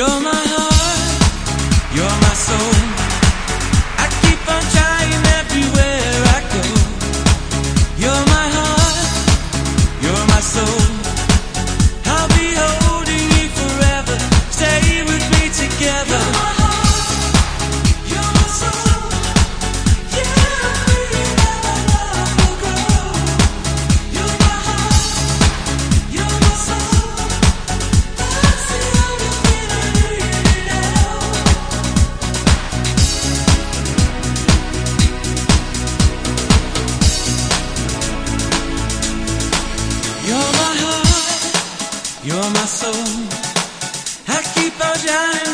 You're my heart, you're my soul. my soul. I keep on shining.